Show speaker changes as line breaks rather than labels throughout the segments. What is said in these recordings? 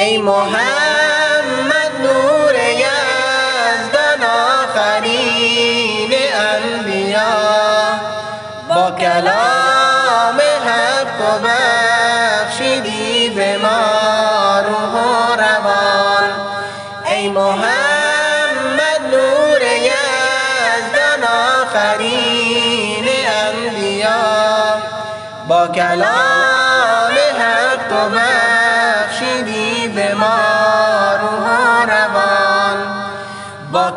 ای محمد نور یزدان آخرین انبیا. با کلام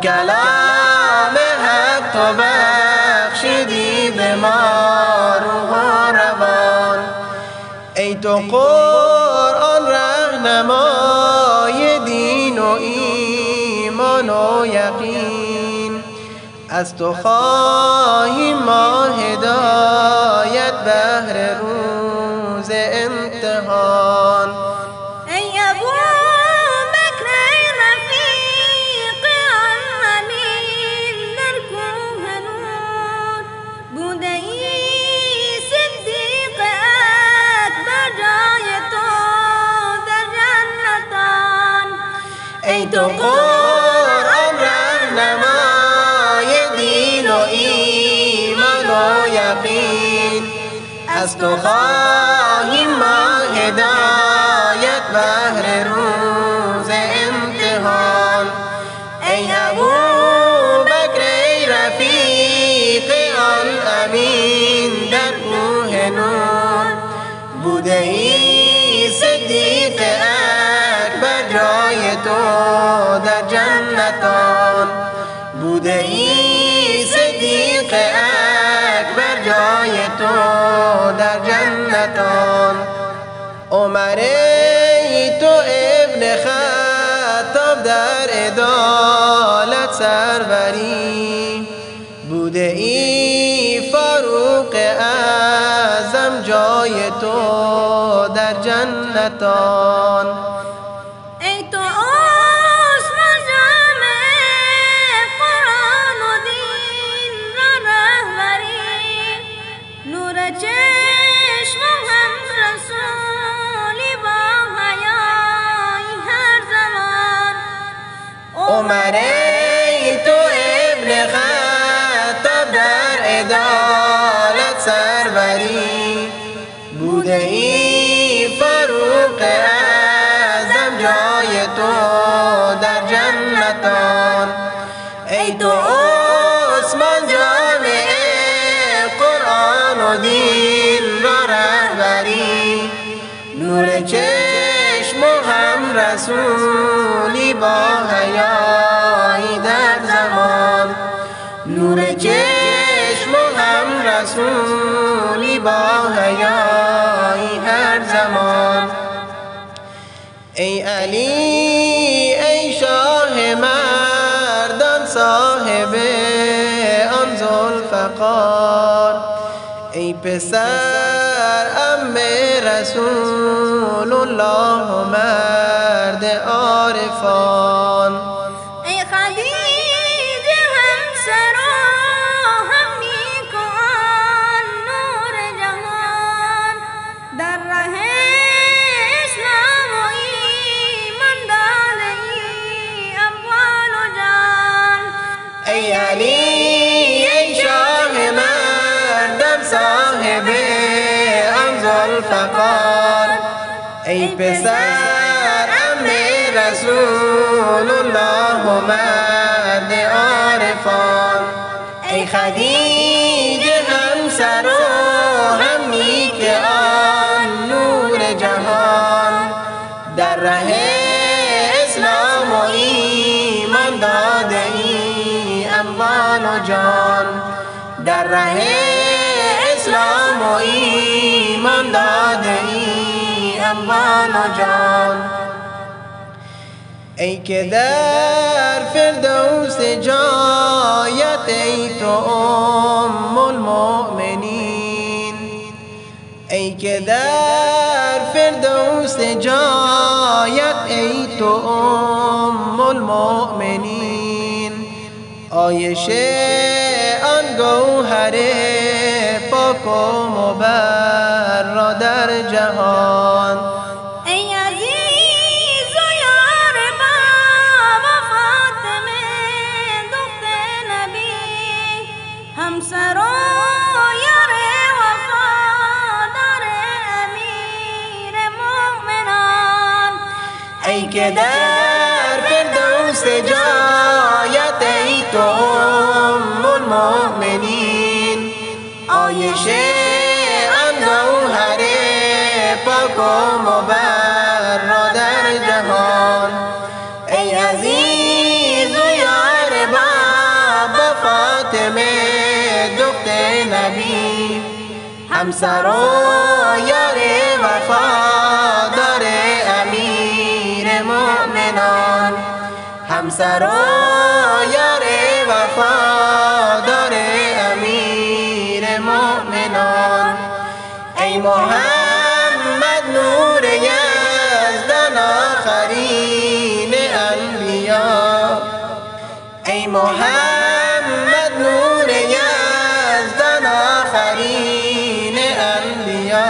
کلام حق و بخشیدی به ما روح و روان. ای تو قرآن رهنمای دین و ایمان و یقین. از تو خواهیم ما هدایت بهر روز.
ای تو
قرآن رهنمای دین و ایمان و یقین. از تو خواهیم ما هدایت جنتان عمر تو ابن خطاب در عدالت سروری. بوده ای فاروق اعظم جای تو در جنتان.
چشم و هم رسولی با
حیایی در زمان. نور چشم و هم رسولی با حیایی هر زمان. ای علی ای شاه مردان صاحب آن ذوالفقار. ای پسر ام رسول الله مرد عارفان.
ای
پسر ام رسول الله و مرد عارفان. ای خدیجه همسر و هم نیک آن نور جهان. در ره اسلام و ایمان داده ای اموال و جان. در ره اسلام و ایمان داده ای اموال و جان. ای که در فردوس جایت ای تو ام المؤمنین. ای که در فردوس جایت ای تو ام المؤمنین. آیشه آن گوهر پاک و مبرا در جهان
ای
که در فردوس جایت ای تو ام المؤمنین آیش آن گوهر پاک و مبرا در جهان. ای عزیز و یار بابا فاطمه دخت نبی همسر همسر و یار وفادار امیر مؤمنان. ای محمد نور یزدان آخرین انبیا. ای محمد نور یزدان انبیا.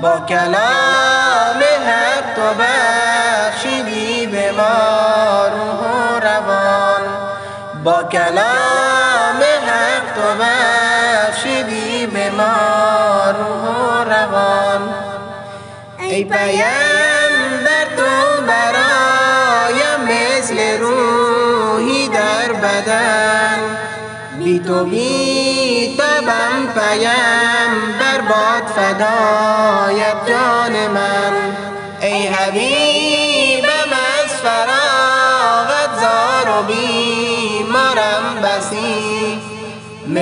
با کلام حق تو بخشیدی به ما. با کلام حق تو بخشیدی به ما روح و روان. ای پیامبر تو برایم مثل روحی در بدن. بی تو بی تبم پیامبر باد فدایت جان من. ای حبیبم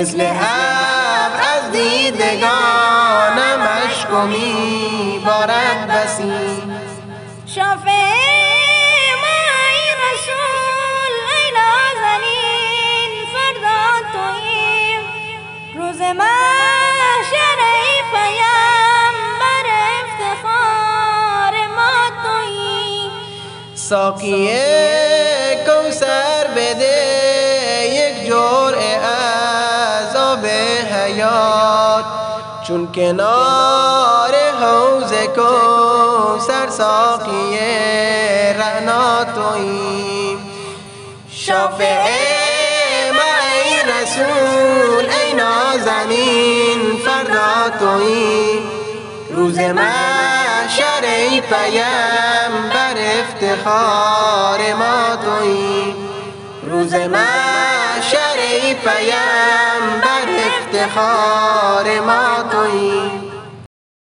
مثل اب از دیدگانم اشک و میبارد بسی.
شافع ما ای رسول ای نازنین فردا تویی. روز محشر ای پیامبر افتخار ما تویی.
ساقی چون کنار حوز کوسر ساقی رعنا تویی. شافع ما ای رسول ای نازنین فردا تویی. روز محشر ای پیامبر افتخار ما تویی. روز محشر ای پیامبر افتخار ما تویی.